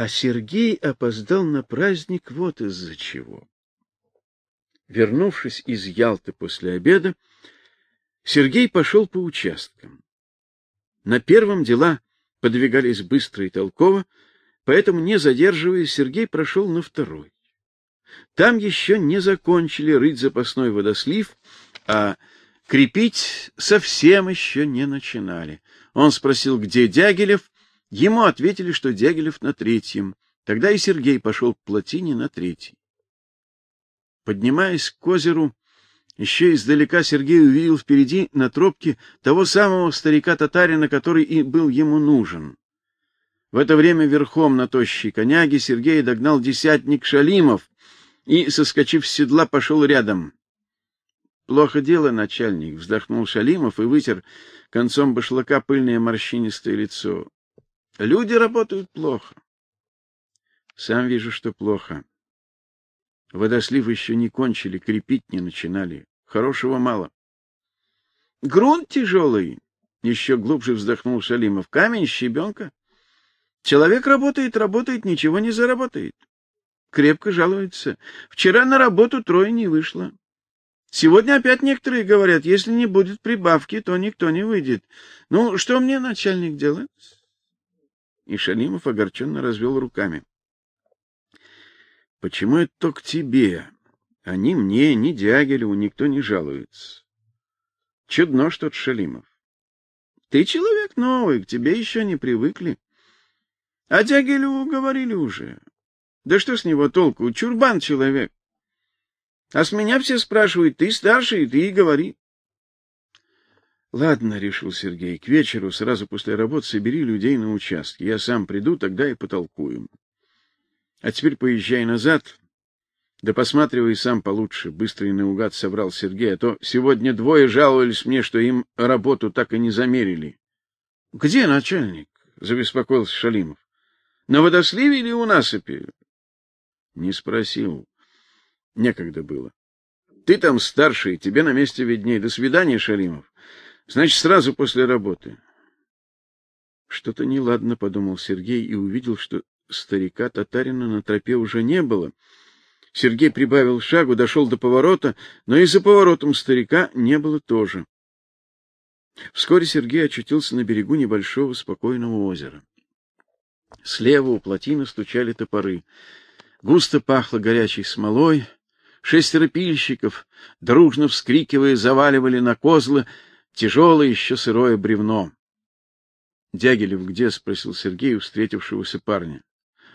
А Сергей опоздал на праздник вот из-за чего. Вернувшись из Ялты после обеда, Сергей пошел по участкам. На первом дела подвигались быстро и толково, поэтому, не задерживаясь, Сергей прошел на второй. Там еще не закончили рыть запасной водослив, а крепить совсем еще не начинали. Он спросил, где Дягилев, ему ответили, что Дягилев на третьем. Тогда и Сергей пошел к плотине на третий. Поднимаясь к озеру, еще издалека Сергей увидел впереди на тропке того самого старика-татарина, который и был ему нужен. В это время верхом на тощей коняге Сергей догнал десятник Шалимов и, соскочив с седла, пошел рядом. Плохо дело, начальник, вздохнул Шалимов и вытер концом башлыка пыльное морщинистое лицо. Люди работают плохо. Сам вижу, что плохо. Водослив еще не кончили, крепить не начинали. Хорошего мало. Грунт тяжелый, — еще глубже вздохнул Шалимов. Камень, щебенка. Человек работает, работает, ничего не заработает. Крепко жалуется. Вчера на работу трое не вышло. Сегодня опять некоторые говорят, если не будет прибавки, то никто не выйдет. Ну, что мне начальник делать? И Шалимов огорченно развел руками. Почему это только тебе? А ни мне, ни Дягилеву никто не жалуется. Чудно что-то, Шалимов. Ты человек новый, к тебе еще не привыкли. А Дягилеву говорили уже. Да что с него толку? Чурбан человек. А с меня все спрашивают, ты старший, ты и говори. Ладно, решил Сергей. К вечеру, сразу после работы, собери людей на участке. Я сам приду, тогда и потолкуем. А теперь поезжай назад. Да посматривай сам получше, быстро и наугад собрал Сергей, а то сегодня двое жаловались мне, что им работу так и не замерили. Где начальник? забеспокоился Шалимов. На водосливе или у насыпи? Не спросил. Некогда было. Ты там старший, тебе на месте видней. До свидания, Шалимов. Значит, сразу после работы. Что-то неладно, подумал Сергей и увидел, что старика татарина на тропе уже не было. Сергей прибавил шагу, дошел до поворота, но и за поворотом старика не было тоже. Вскоре Сергей очутился на берегу небольшого спокойного озера. Слева у плотины стучали топоры. Густо пахло горячей смолой. Шестеро пильщиков, дружно вскрикивая, заваливали на козлы тяжелое еще сырое бревно. Дягилев где? спросил Сергей встретившегося парня.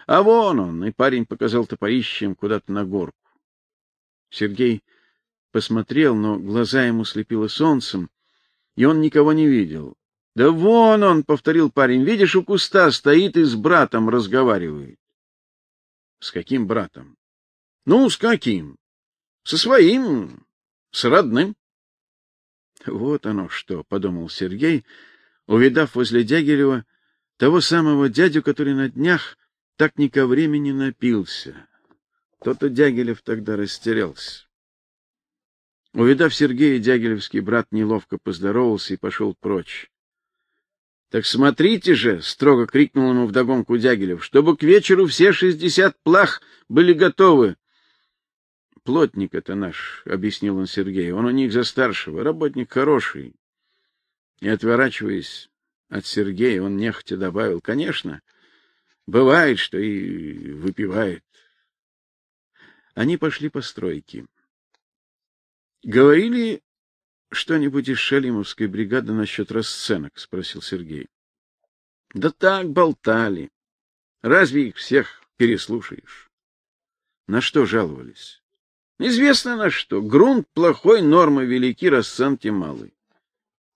А вон он, и парень показал топорищем куда-то на горку. Сергей посмотрел, но глаза ему слепило солнцем, и он никого не видел. Да вон он, повторил парень. Видишь, у куста стоит и с братом разговаривает. С каким братом? Ну, с каким? Со своим, с родным. Вот оно что, подумал Сергей, увидав возле Дягилева того самого дядю, который на днях так ни ко времени напился. То-то Дягилев тогда растерялся. Увидав Сергея, Дягилевский брат неловко поздоровался и пошел прочь. Так смотрите же, строго крикнул ему вдогонку Дягилев, чтобы к вечеру все шестьдесят плах были готовы. Плотник это наш, объяснил он Сергею. Он у них за старшего, работник хороший. И отворачиваясь от Сергея, он нехотя добавил: "Конечно, бывает, что и выпивает". Они пошли по стройке. Говорили что-нибудь из Шалимовской бригады насчет расценок, спросил Сергей. Да так болтали. Разве их всех переслушаешь? На что жаловались? Известно на что. Грунт плохой, нормы велики, расценки малы.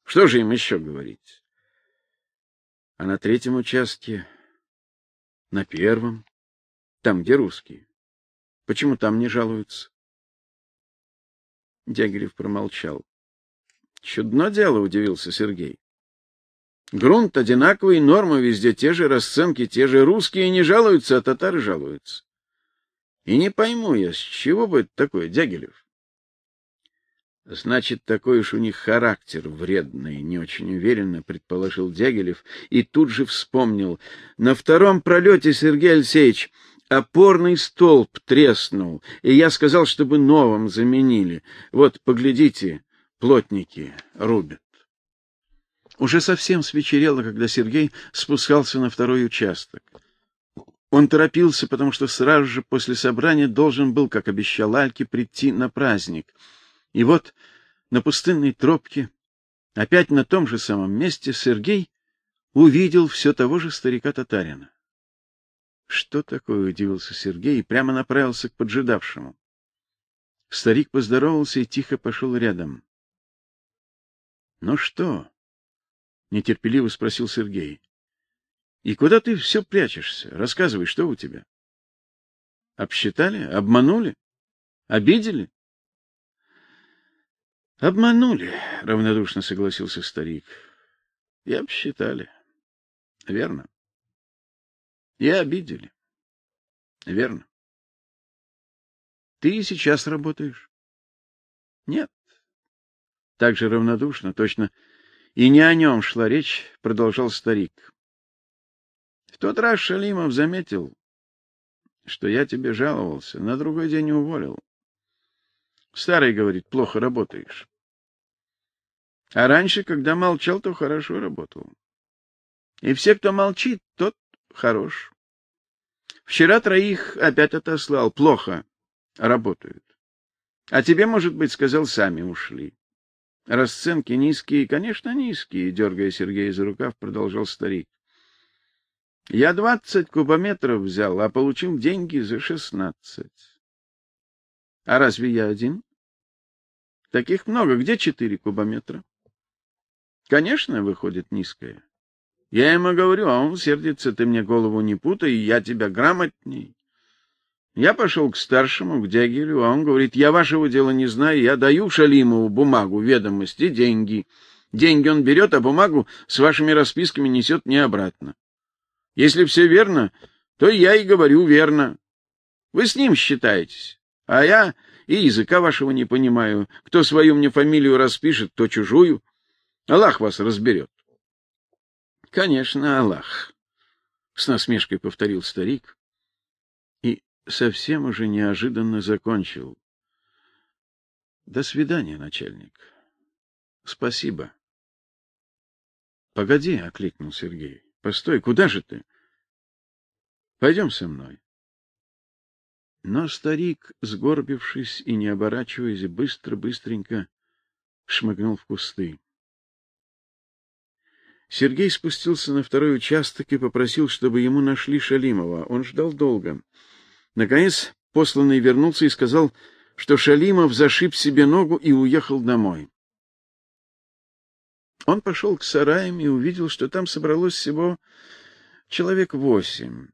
Что же им еще говорить? А на третьем участке, на первом, там, где русские, почему там не жалуются? Дягилев промолчал. Чудно дело, удивился Сергей. Грунт одинаковый, нормы везде те же, расценки те же, русские не жалуются, а татары жалуются. И не пойму я, с чего бы это такое, Дягилев? Значит, такой уж у них характер вредный, не очень уверенно предположил Дягилев и тут же вспомнил. На втором пролете, Сергей Алексеевич, опорный столб треснул, и я сказал, чтобы новым заменили. Вот, поглядите, плотники рубят. Уже совсем свечерело, когда Сергей спускался на второй участок. Он торопился, потому что сразу же после собрания должен был, как обещал Альке, прийти на праздник — и вот на пустынной тропке, опять на том же самом месте, Сергей увидел все того же старика-татарина. Что такое, удивился Сергей и прямо направился к поджидавшему. Старик поздоровался и тихо пошел рядом. "Ну что?" нетерпеливо спросил Сергей. "И куда ты все прячешься? Рассказывай, что у тебя?" Обсчитали? Обманули? Обидели? Обманули, равнодушно согласился старик. И обсчитали. Верно. И обидели. Верно. Ты и сейчас работаешь? Нет. Так же равнодушно, точно и не о нем шла речь, продолжал старик. Тот раз Шалимов заметил, что я тебе жаловался, на другой день уволил. Старый говорит, плохо работаешь. А раньше, когда молчал, то хорошо работал. И все, кто молчит, тот хорош. Вчера троих опять отослал, плохо работают. А тебе, может быть, сказал, сами ушли. Расценки низкие, конечно, низкие, дергая Сергея за рукав, продолжал старик. Я двадцать кубометров взял, а получил деньги за шестнадцать. А разве я один? Таких много. Где четыре кубометра? Конечно, выходит низкая. Я ему говорю, а он сердится, ты мне голову не путай, я тебя грамотней. Я пошел к старшему, к Дягилю, а он говорит, я вашего дела не знаю, я даю Шалимову бумагу, ведомости, деньги. Деньги он берет, а бумагу с вашими расписками несет мне обратно. Если все верно, то я и говорю верно. Вы с ним считаетесь, а я и языка вашего не понимаю. Кто свою мне фамилию распишет, то чужую. Аллах вас разберет. — Конечно, Аллах, — с насмешкой повторил старик и совсем уже неожиданно закончил. — До свидания, начальник. — Спасибо. — Погоди, — окликнул Сергей. — Постой, куда же ты? — Пойдем со мной. Но старик, сгорбившись и не оборачиваясь, быстро-быстренько шмыгнул в кусты. Сергей спустился на второй участок и попросил, чтобы ему нашли Шалимова. Он ждал долго. Наконец, посланный вернулся и сказал, что Шалимов зашиб себе ногу и уехал домой. Он пошел к сараям и увидел, что там собралось всего человек восемь.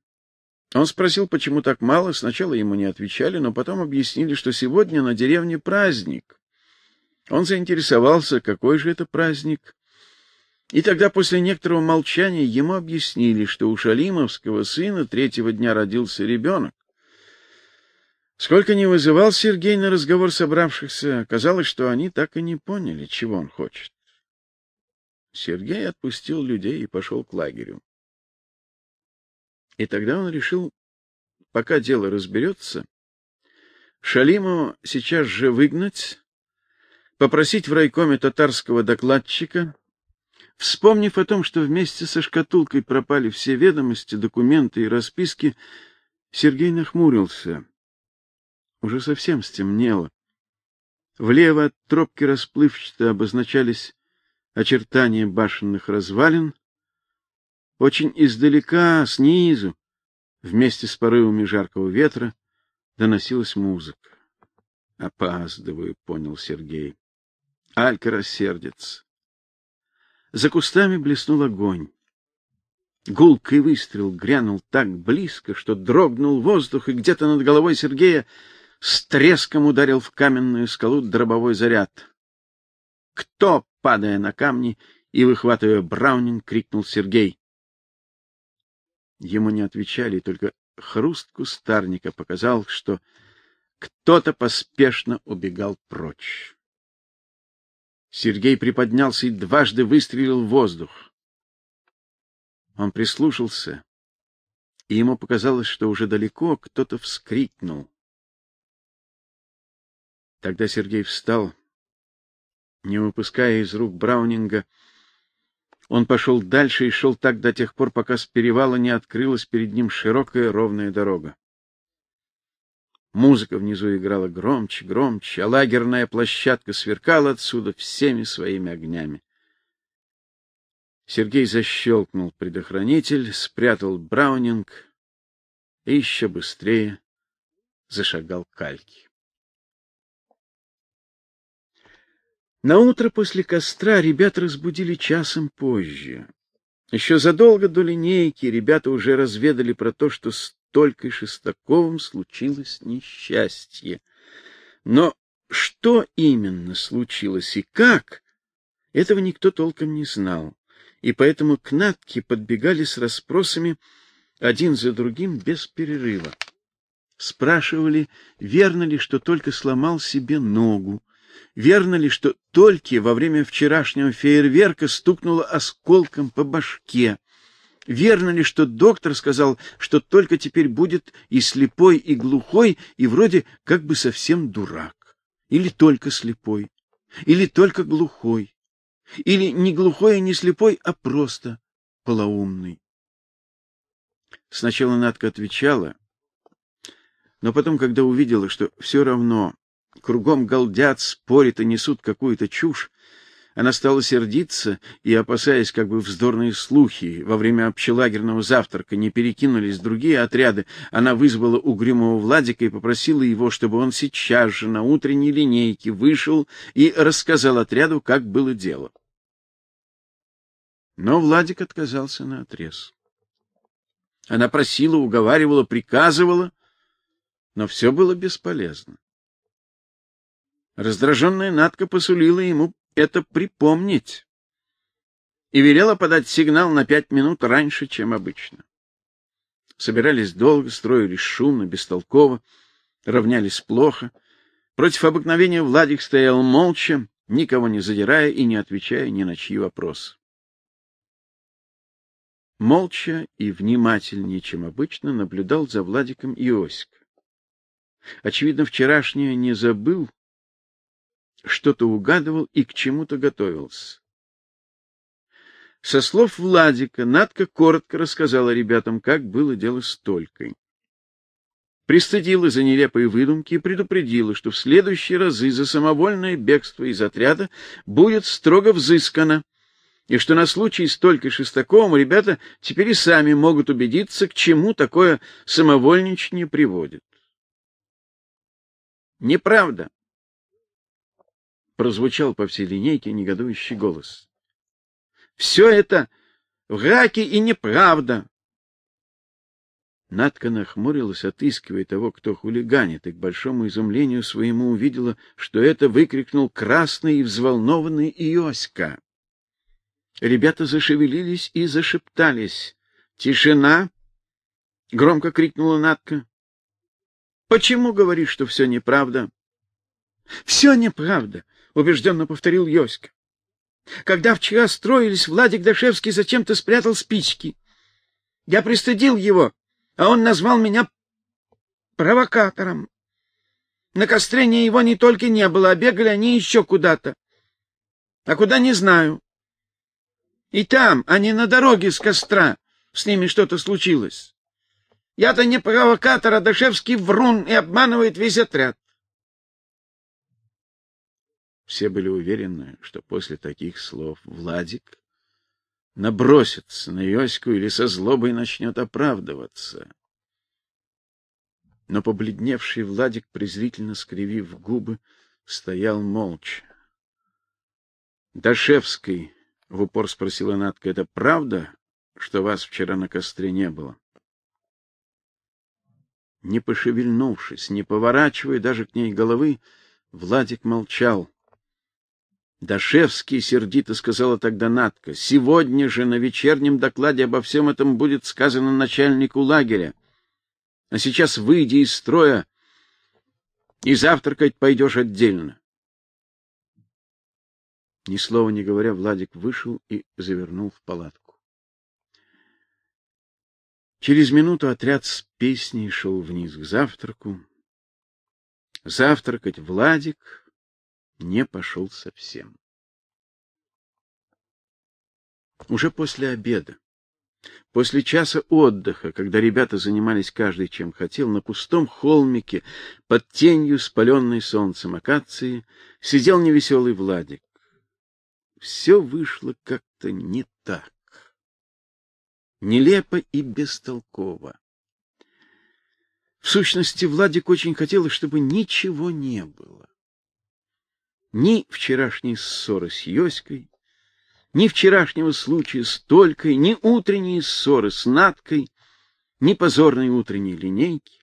Он спросил, почему так мало. Сначала ему не отвечали, но потом объяснили, что сегодня на деревне праздник. Он заинтересовался, какой же это праздник, и тогда после некоторого молчания ему объяснили, что у Шалимовского сына третьего дня родился ребенок. Сколько не вызывал Сергей на разговор собравшихся, оказалось, что они так и не поняли, чего он хочет. Сергей отпустил людей и пошел к лагерю. И тогда он решил, пока дело разберется, Шалимова сейчас же выгнать, попросить в райкоме татарского докладчика Вспомнив о том, что вместе со шкатулкой пропали все ведомости, документы и расписки, Сергей нахмурился. Уже совсем стемнело. Влево от тропки расплывчато обозначались очертания башенных развалин. Очень издалека, снизу, вместе с порывами жаркого ветра, доносилась музыка. Опаздываю, понял Сергей. Алька рассердится. За кустами блеснул огонь. Гулкий выстрел грянул так близко, что дрогнул воздух, и где-то над головой Сергея с треском ударил в каменную скалу дробовой заряд. Кто, падая на камни и выхватывая браунинг, крикнул Сергей. Ему не отвечали, только хруст кустарника показал, что кто-то поспешно убегал прочь. Сергей приподнялся и дважды выстрелил в воздух. Он прислушался, и ему показалось, что уже далеко кто-то вскрикнул. Тогда Сергей встал, не выпуская из рук Браунинга. Он пошел дальше и шел так до тех пор, пока с перевала не открылась перед ним широкая ровная дорога. Музыка внизу играла громче, громче, а лагерная площадка сверкала отсюда всеми своими огнями. Сергей защелкнул предохранитель, спрятал Браунинг и еще быстрее зашагал к На утро после костра ребят разбудили часом позже. Еще задолго до линейки ребята уже разведали про то, что только Шестаковым случилось несчастье. Но что именно случилось и как, этого никто толком не знал, и поэтому к Натке подбегали с расспросами один за другим без перерыва. Спрашивали, верно ли, что только сломал себе ногу, верно ли, что только во время вчерашнего фейерверка стукнуло осколком по башке, Верно ли, что доктор сказал, что только теперь будет и слепой, и глухой, и вроде как бы совсем дурак? Или только слепой? Или только глухой? Или не глухой и не слепой, а просто полоумный? Сначала Надка отвечала, но потом, когда увидела, что все равно кругом галдят, спорят и несут какую-то чушь, она стала сердиться и, опасаясь, как бы вздорные слухи во время общелагерного завтрака не перекинулись другие отряды, она вызвала угрюмого Владика и попросила его, чтобы он сейчас же на утренней линейке вышел и рассказал отряду, как было дело. Но Владик отказался на отрез. Она просила, уговаривала, приказывала, но все было бесполезно. Раздраженная Надка посулила ему это припомнить и велела подать сигнал на пять минут раньше, чем обычно. Собирались долго, строились шумно, бестолково, равнялись плохо. Против обыкновения Владик стоял молча, никого не задирая и не отвечая ни на чьи вопросы. Молча и внимательнее, чем обычно, наблюдал за Владиком Иосик. Очевидно, вчерашнее не забыл что-то угадывал и к чему-то готовился. Со слов Владика Надка коротко рассказала ребятам, как было дело с Толькой. Пристыдила за нелепые выдумки и предупредила, что в следующие разы за самовольное бегство из отряда будет строго взыскано, и что на случай с Толькой Шестаковым ребята теперь и сами могут убедиться, к чему такое самовольничание приводит. Неправда, прозвучал по всей линейке негодующий голос. Все это враки и неправда. Надка нахмурилась, отыскивая того, кто хулиганит, и к большому изумлению своему увидела, что это выкрикнул красный и взволнованный Иоська. Ребята зашевелились и зашептались. "Тишина!" громко крикнула Надка. "Почему говоришь, что все неправда?" «Все неправда убежденно повторил Йоська. Когда вчера строились, Владик Дашевский зачем-то спрятал спички. Я пристыдил его, а он назвал меня провокатором. На костре его не только не было, а бегали они еще куда-то. А куда не знаю. И там, а не на дороге с костра, с ними что-то случилось. Я-то не провокатор, а Дашевский врун и обманывает весь отряд. Все были уверены, что после таких слов Владик набросится на Йоську или со злобой начнет оправдываться. Но побледневший Владик, презрительно скривив губы, стоял молча. Дашевский в упор спросила Натка: "Это правда, что вас вчера на костре не было?" Не пошевельнувшись, не поворачивая даже к ней головы, Владик молчал. Дашевский сердито сказала тогда Натка: "Сегодня же на вечернем докладе обо всем этом будет сказано начальнику лагеря. А сейчас выйди из строя и завтракать пойдешь отдельно". Ни слова не говоря, Владик вышел и завернул в палатку. Через минуту отряд с песней шел вниз к завтраку. Завтракать Владик не пошел совсем. Уже после обеда, после часа отдыха, когда ребята занимались каждый чем хотел, на пустом холмике под тенью спаленной солнцем акации сидел невеселый Владик все вышло как-то не так. Нелепо и бестолково. В сущности, Владик очень хотел, чтобы ничего не было. Ни вчерашней ссоры с Йоськой, ни вчерашнего случая с Толькой, ни утренней ссоры с Надкой, ни позорной утренней линейки.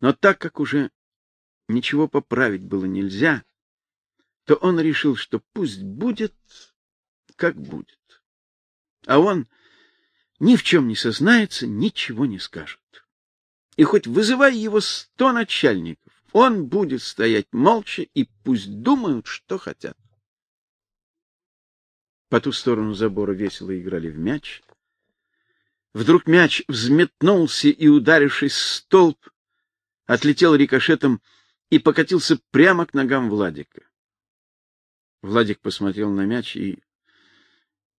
Но так как уже ничего поправить было нельзя, то он решил, что пусть будет, как будет. А он ни в чем не сознается, ничего не скажет. И хоть вызывай его сто начальников, он будет стоять молча и пусть думают, что хотят. По ту сторону забора весело играли в мяч. Вдруг мяч взметнулся и, ударившись в столб, отлетел рикошетом и покатился прямо к ногам Владика. Владик посмотрел на мяч и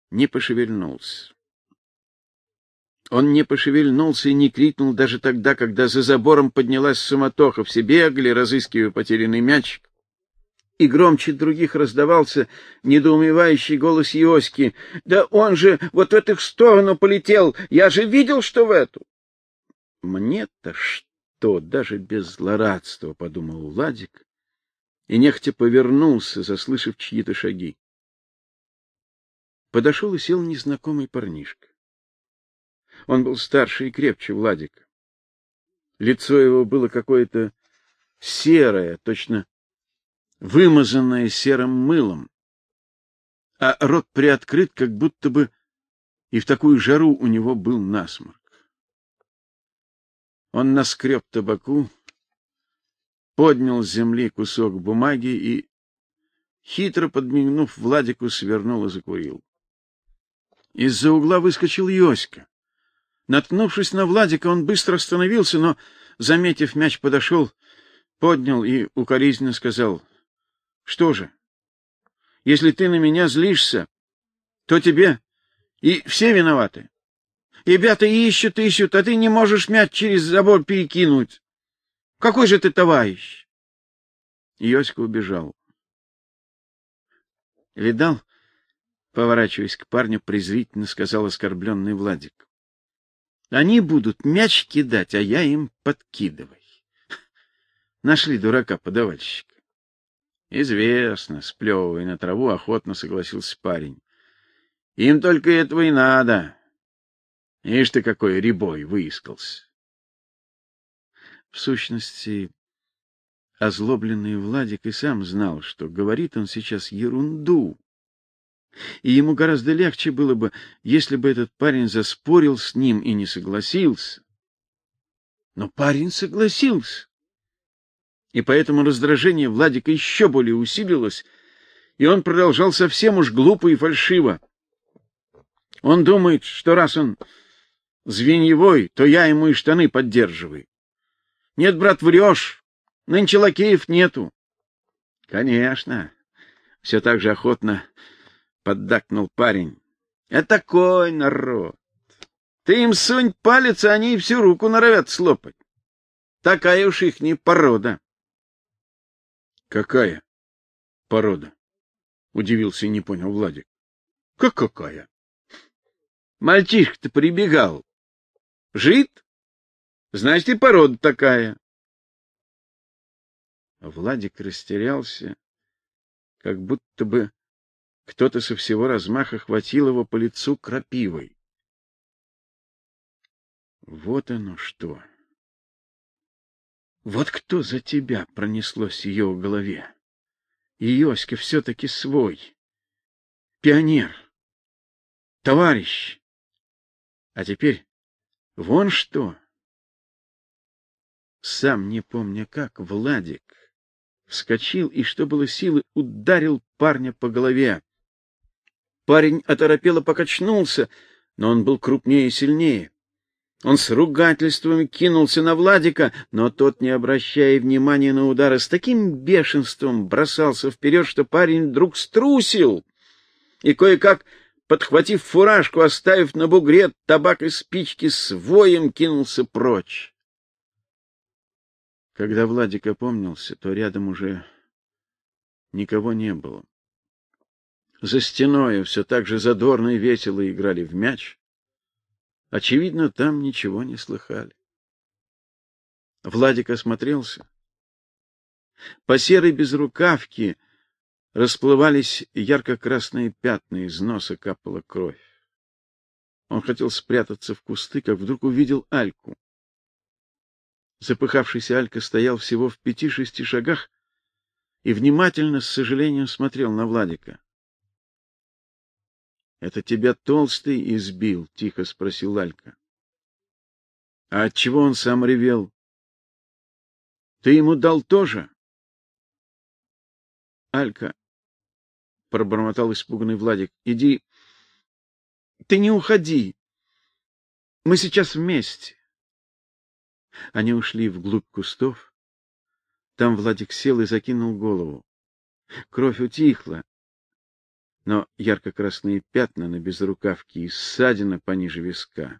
не пошевельнулся. Он не пошевельнулся и не крикнул даже тогда, когда за забором поднялась суматоха, все бегали, разыскивая потерянный мячик. И громче других раздавался недоумевающий голос Йоськи. — Да он же вот в эту сторону полетел! Я же видел, что в эту! — Мне-то что, даже без злорадства, — подумал Владик и нехотя повернулся, заслышав чьи-то шаги. Подошел и сел незнакомый парнишка. Он был старше и крепче Владика. Лицо его было какое-то серое, точно вымазанное серым мылом, а рот приоткрыт, как будто бы и в такую жару у него был насморк. Он наскреб табаку, поднял с земли кусок бумаги и, хитро подмигнув Владику, свернул и закурил. Из-за угла выскочил Йоська. Наткнувшись на Владика, он быстро остановился, но, заметив мяч, подошел, поднял и укоризненно сказал: "Что же? Если ты на меня злишься, то тебе и все виноваты. Ребята ищут, ищут, а ты не можешь мяч через забор перекинуть. Какой же ты товарищ? Йоська убежал. Видал? Поворачиваясь к парню, презрительно сказал оскорбленный Владик. Они будут мяч кидать, а я им подкидывай. Нашли дурака-подавальщика. Известно, сплевывая на траву, охотно согласился парень. Им только этого и надо. Ишь ты какой ребой выискался. В сущности, озлобленный Владик и сам знал, что говорит он сейчас ерунду. И ему гораздо легче было бы, если бы этот парень заспорил с ним и не согласился. Но парень согласился. И поэтому раздражение Владика еще более усилилось, и он продолжал совсем уж глупо и фальшиво. Он думает, что раз он звеньевой, то я ему и штаны поддерживаю. Нет, брат, врешь. Нынче лакеев нету. Конечно. Все так же охотно поддакнул парень. Это такой народ. Ты им сунь палец, а они всю руку норовят слопать. Такая уж их не порода. Какая порода? Удивился и не понял Владик. Как какая? Мальчишка-то прибегал. Жид? Значит, и порода такая. Владик растерялся, как будто бы кто-то со всего размаха хватил его по лицу крапивой. Вот оно что. Вот кто за тебя пронеслось ее в голове. И Йоська все-таки свой. Пионер. Товарищ. А теперь вон что. Сам не помня как, Владик вскочил и, что было силы, ударил парня по голове. Парень оторопело покачнулся, но он был крупнее и сильнее. Он с ругательствами кинулся на Владика, но тот, не обращая внимания на удары, с таким бешенством бросался вперед, что парень вдруг струсил и кое-как, подхватив фуражку, оставив на бугре табак и спички, с воем кинулся прочь. Когда Владик опомнился, то рядом уже никого не было. За стеной все так же задорно и весело играли в мяч. Очевидно, там ничего не слыхали. Владик осмотрелся. По серой безрукавке расплывались ярко-красные пятна, из носа капала кровь. Он хотел спрятаться в кусты, как вдруг увидел Альку. Запыхавшийся Алька стоял всего в пяти-шести шагах и внимательно, с сожалением, смотрел на Владика. Это тебя толстый избил? тихо спросил Алька. А от чего он сам ревел? Ты ему дал тоже? Алька пробормотал испуганный Владик. Иди. Ты не уходи. Мы сейчас вместе. Они ушли вглубь кустов. Там Владик сел и закинул голову. Кровь утихла, но ярко-красные пятна на безрукавке и ссадина пониже виска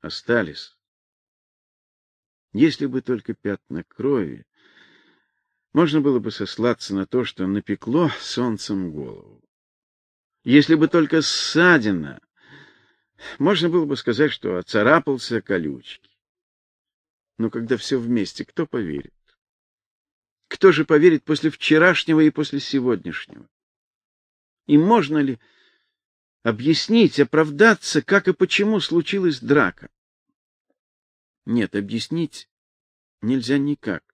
остались. Если бы только пятна крови, можно было бы сослаться на то, что напекло солнцем голову. Если бы только ссадина, можно было бы сказать, что оцарапался колючки. Но когда все вместе, кто поверит? Кто же поверит после вчерашнего и после сегодняшнего? И можно ли объяснить, оправдаться, как и почему случилась драка? Нет, объяснить нельзя никак.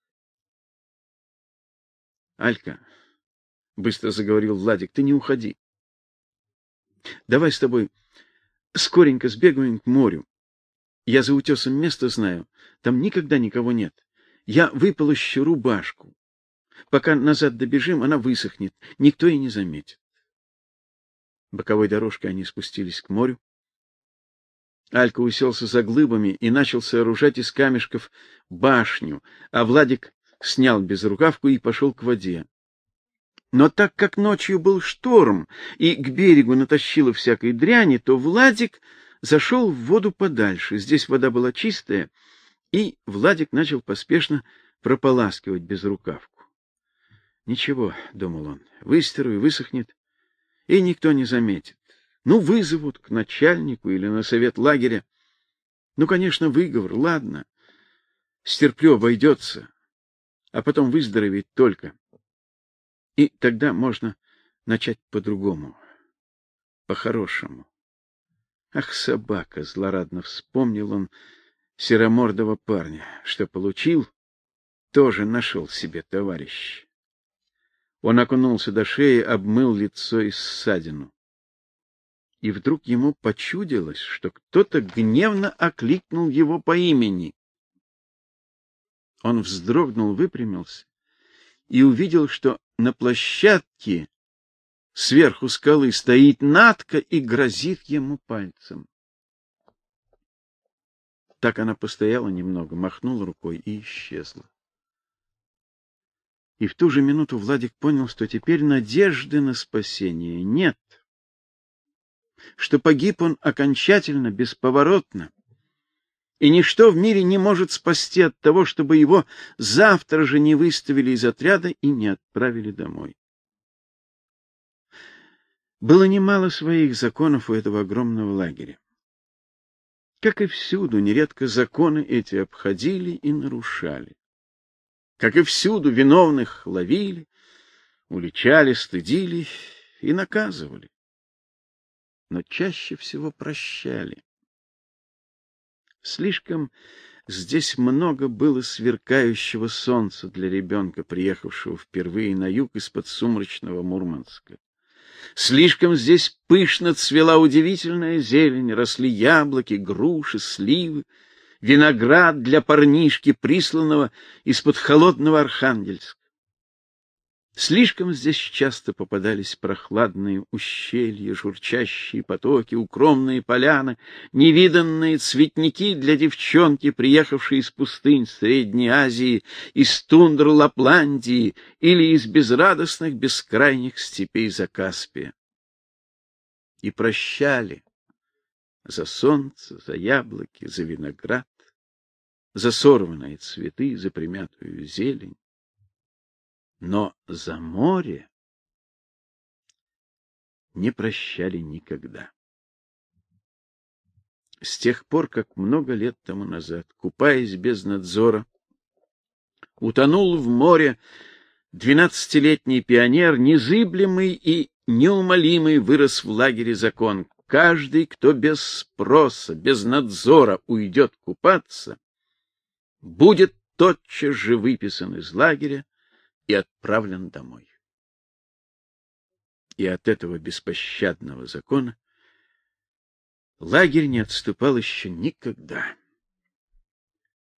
Алька, быстро заговорил Владик, ты не уходи. Давай с тобой скоренько сбегаем к морю. Я за утесом место знаю, там никогда никого нет. Я выполощу рубашку. Пока назад добежим, она высохнет, никто и не заметит. Боковой дорожкой они спустились к морю. Алька уселся за глыбами и начал сооружать из камешков башню, а Владик снял безрукавку и пошел к воде. Но так как ночью был шторм и к берегу натащило всякой дряни, то Владик зашел в воду подальше. Здесь вода была чистая, и Владик начал поспешно прополаскивать безрукавку. Ничего, думал он. Выстиру и высохнет и никто не заметит. Ну, вызовут к начальнику или на совет лагеря. Ну, конечно, выговор, ладно. Стерплю, обойдется. А потом выздороветь только. И тогда можно начать по-другому. По-хорошему. Ах, собака, злорадно вспомнил он серомордого парня, что получил, тоже нашел себе товарищ. Он окунулся до шеи, обмыл лицо и ссадину. И вдруг ему почудилось, что кто-то гневно окликнул его по имени. Он вздрогнул, выпрямился и увидел, что на площадке сверху скалы стоит Натка и грозит ему пальцем. Так она постояла немного, махнула рукой и исчезла. И в ту же минуту Владик понял, что теперь надежды на спасение нет. Что погиб он окончательно, бесповоротно. И ничто в мире не может спасти от того, чтобы его завтра же не выставили из отряда и не отправили домой. Было немало своих законов у этого огромного лагеря. Как и всюду, нередко законы эти обходили и нарушали. Как и всюду, виновных ловили, уличали, стыдили и наказывали. Но чаще всего прощали. Слишком здесь много было сверкающего солнца для ребенка, приехавшего впервые на юг из-под сумрачного Мурманска. Слишком здесь пышно цвела удивительная зелень, росли яблоки, груши, сливы, виноград для парнишки, присланного из-под холодного Архангельска. Слишком здесь часто попадались прохладные ущелья, журчащие потоки, укромные поляны, невиданные цветники для девчонки, приехавшей из пустынь Средней Азии, из тундр Лапландии или из безрадостных бескрайних степей Закаспия. И прощали за солнце, за яблоки, за виноград, за сорванные цветы, за примятую зелень но за море не прощали никогда. С тех пор, как много лет тому назад, купаясь без надзора, утонул в море двенадцатилетний пионер, незыблемый и неумолимый вырос в лагере закон. Каждый, кто без спроса, без надзора уйдет купаться, будет тотчас же выписан из лагеря и отправлен домой. И от этого беспощадного закона лагерь не отступал еще никогда.